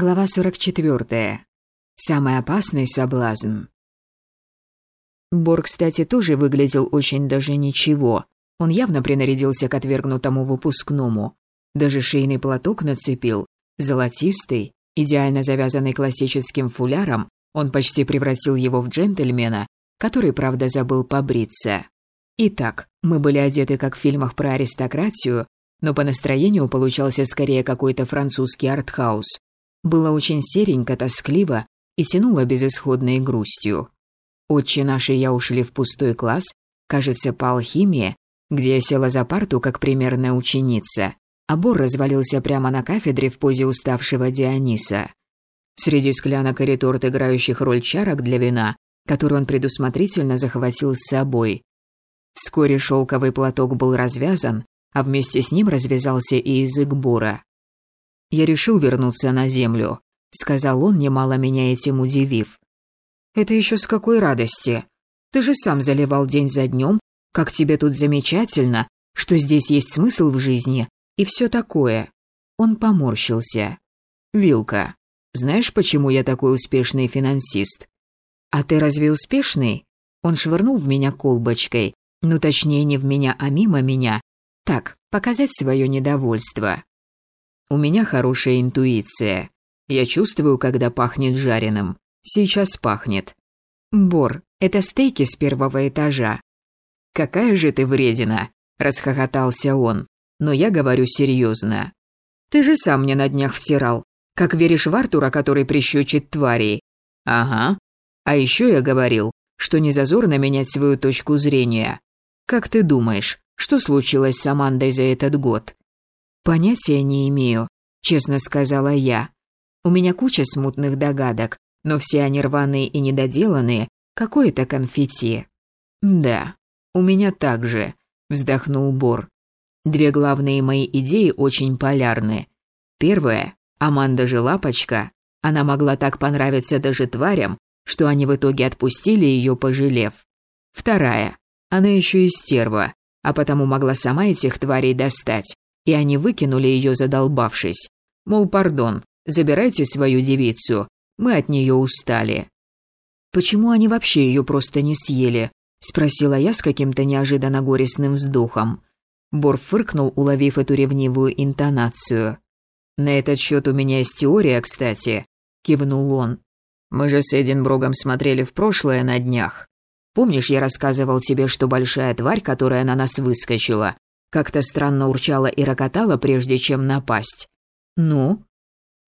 Глава 44. Самый опасный соблазн. Бор, кстати, тоже выглядел очень даже ничего. Он явно принарядился к отвергнутому выпускному. Даже шейный платок нацепил. Золотистый, идеально завязанный классическим фуляром, он почти превратил его в джентльмена, который, правда, забыл побриться. Итак, мы были одеты как в фильмах про аристократию, но по настроению получался скорее какой-то французский артхаус. Было очень серенько, тоскливо и тянуло безысходной грустью. Отче наши я ушли в пустой класс, кажется, по алхимии, где я села за парту как примерная ученица, а Бор развалился прямо на кафедре в позе уставшего Диониса. Среди склянок и реторт, играющих роль чарок для вина, который он предусмотрительно захватил с собой. Вскоре шелковый платок был развязан, а вместе с ним развязался и язык Бора. «Я решил вернуться на землю», — сказал он, немало меня этим удивив. «Это еще с какой радости? Ты же сам заливал день за днем, как тебе тут замечательно, что здесь есть смысл в жизни и все такое». Он поморщился. «Вилка, знаешь, почему я такой успешный финансист?» «А ты разве успешный?» Он швырнул в меня колбочкой. Ну, точнее, не в меня, а мимо меня. Так, показать свое недовольство. У меня хорошая интуиция. Я чувствую, когда пахнет жареным. Сейчас пахнет. Бор, это стейки с первого этажа. Какая же ты вредина, расхохотался он. Но я говорю серьезно. Ты же сам мне на днях втирал. Как веришь в Артура, который прищучит тварей? Ага. А еще я говорил, что не зазорно менять свою точку зрения. Как ты думаешь, что случилось с Амандой за этот год? Понятия не имею, честно сказала я. У меня куча смутных догадок, но все они рваные и недоделанные, какое-то конфетти. Да, у меня также, вздохнул Бор. Две главные мои идеи очень полярны. Первая Аманда же лапочка. Она могла так понравиться даже тварям, что они в итоге отпустили ее, пожалев. Вторая. Она еще и стерва, а потому могла сама этих тварей достать, и они выкинули ее, задолбавшись. Мол, пардон, забирайте свою девицу, мы от нее устали. «Почему они вообще ее просто не съели?» – спросила я с каким-то неожиданно горестным вздохом. Бор фыркнул, уловив эту ревнивую интонацию. «На этот счет у меня есть теория, кстати», – кивнул он. «Мы же с Эдинброгом смотрели в прошлое на днях. Помнишь, я рассказывал тебе, что большая тварь, которая на нас выскочила, как-то странно урчала и рокотала, прежде чем напасть? Ну?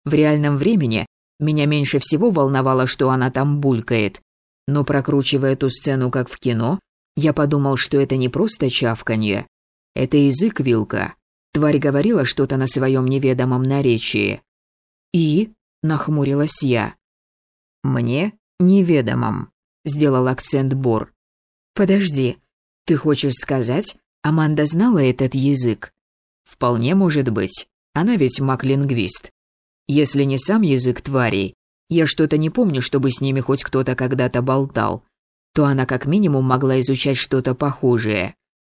В реальном времени меня меньше всего волновало, что она там булькает. Но прокручивая эту сцену, как в кино, я подумал, что это не просто чавканье. Это язык вилка. Тварь говорила что-то на своем неведомом наречии. «И?» – нахмурилась я. «Мне неведомом», сделал акцент Бор. Подожди, ты хочешь сказать, Аманда знала этот язык? Вполне может быть. Она ведь маг-лингвист. Если не сам язык тварей, я что-то не помню, чтобы с ними хоть кто-то когда-то болтал, то она как минимум могла изучать что-то похожее.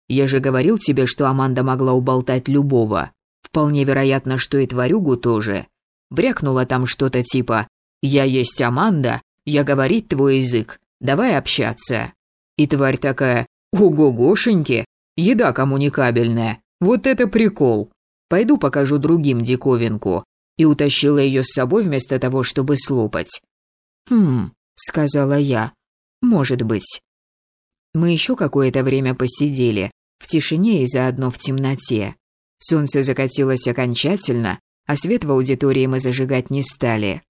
Я же говорил тебе, что Аманда могла уболтать любого. Вполне вероятно, что и тварюгу тоже. Брякнула там что-то типа «Я есть Аманда, я говорить твой язык, Давай общаться». И тварь такая, «Ого-гошеньки, еда коммуникабельная, вот это прикол. Пойду покажу другим диковинку». И утащила ее с собой вместо того, чтобы слопать. «Хм», — сказала я, — «может быть». Мы еще какое-то время посидели, в тишине и заодно в темноте. Солнце закатилось окончательно, а свет в аудитории мы зажигать не стали.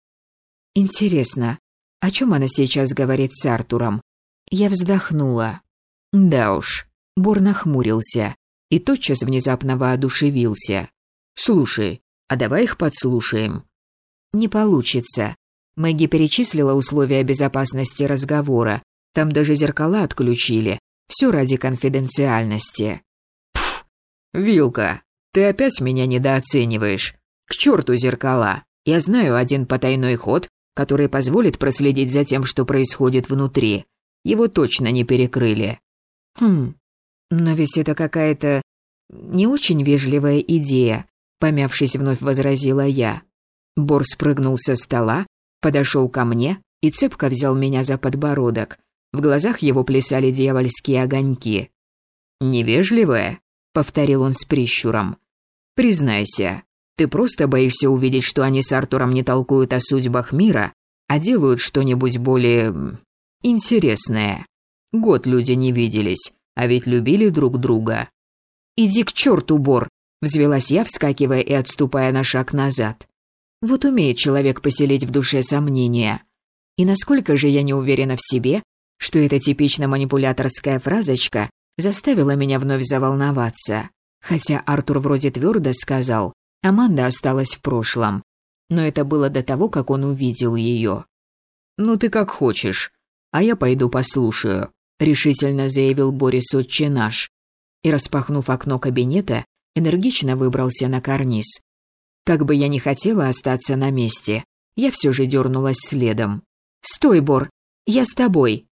Интересно, о чем она сейчас говорит с Артуром? Я вздохнула. Да уж. Бор нахмурился и тотчас внезапно воодушевился. «Слушай, а давай их подслушаем?» «Не получится. Мэгги перечислила условия безопасности разговора. Там даже зеркала отключили. Все ради конфиденциальности». «Пф, Вилка, ты опять меня недооцениваешь. К черту зеркала. Я знаю один потайной ход, который позволит проследить за тем, что происходит внутри. Его точно не перекрыли. Хм, но ведь это какая-то не очень вежливая идея, помявшись вновь возразила я. Бор спрыгнул со стола, подошел ко мне и цепко взял меня за подбородок. В глазах его плясали дьявольские огоньки. «Невежливая?» — повторил он с прищуром. «Признайся, ты просто боишься увидеть, что они с Артуром не толкуют о судьбах мира, а делают что-нибудь более... интересное. Год люди не виделись, а ведь любили друг друга». «Иди к черту, Бор!» — взвелась я, вскакивая и отступая на шаг назад. Вот умеет человек поселить в душе сомнения. И насколько же я не уверена в себе, что эта типично манипуляторская фразочка заставила меня вновь заволноваться. Хотя Артур вроде твердо сказал, Аманда осталась в прошлом. Но это было до того, как он увидел ее. «Ну ты как хочешь, а я пойду послушаю», — решительно заявил Борис отче. И, распахнув окно кабинета, энергично выбрался на карниз. Как бы я ни хотела остаться на месте, я все же дернулась следом. «Стой, Бор, я с тобой».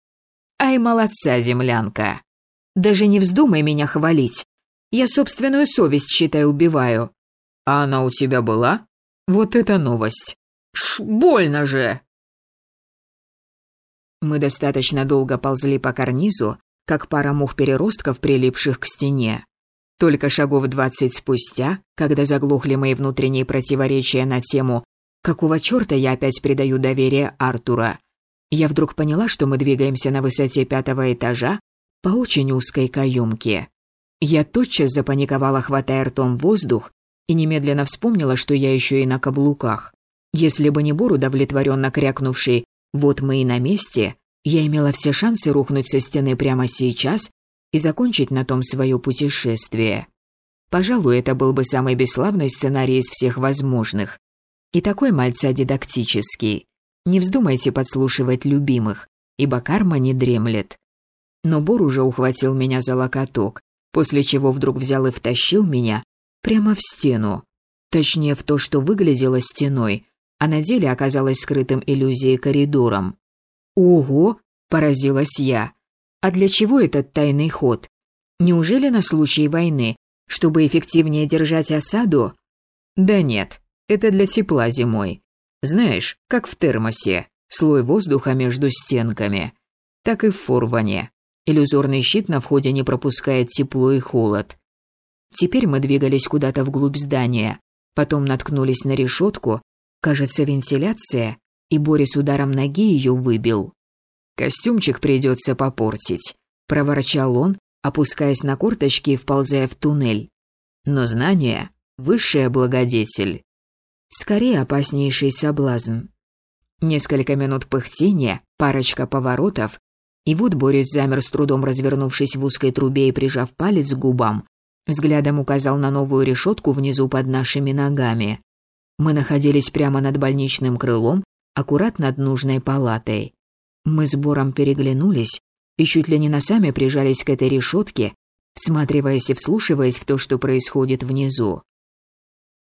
«Ай, молодца, землянка!» «Даже не вздумай меня хвалить. Я собственную совесть, считай, убиваю». «А она у тебя была?» «Вот это новость!» «Ш, больно же!» Мы достаточно долго ползли по карнизу, как пара мух-переростков, прилипших к стене. Только шагов двадцать спустя, когда заглохли мои внутренние противоречия на тему «Какого чёрта я опять предаю доверие Артура?», я вдруг поняла, что мы двигаемся на высоте пятого этажа по очень узкой каюмке. Я тотчас запаниковала, хватая ртом воздух, и немедленно вспомнила, что я еще и на каблуках. Если бы не Бор, удовлетворенно крякнувший «Вот мы и на месте», я имела все шансы рухнуть со стены прямо сейчас и закончить на том свое путешествие. Пожалуй, это был бы самый бесславный сценарий из всех возможных. И такой мальца дидактический. Не вздумайте подслушивать любимых, ибо карма не дремлет. Но Бор уже ухватил меня за локоток, после чего вдруг взял и втащил меня прямо в стену. Точнее, в то, что выглядело стеной, а на деле оказалось скрытым иллюзией коридором. «Ого!» – поразилась я. «А для чего этот тайный ход? Неужели на случай войны, чтобы эффективнее держать осаду?» «Да нет, это для тепла зимой. Знаешь, как в термосе, слой воздуха между стенками. Так и в форване. Иллюзорный щит на входе не пропускает тепло и холод. Теперь мы двигались куда-то вглубь здания, потом наткнулись на решетку, кажется, вентиляция, и Борис ударом ноги ее выбил. «Костюмчик придется попортить», – проворчал он, опускаясь на корточки и вползая в туннель. «Но знание – высшая благодетель». Скорее опаснейший соблазн. Несколько минут пыхтения, парочка поворотов, и вот Борис замер с трудом развернувшись в узкой трубе и прижав палец к губам, взглядом указал на новую решетку внизу под нашими ногами. Мы находились прямо над больничным крылом, аккурат над нужной палатой. Мы с Бором переглянулись и чуть ли не носами прижались к этой решетке, всматриваясь и вслушиваясь в то, что происходит внизу.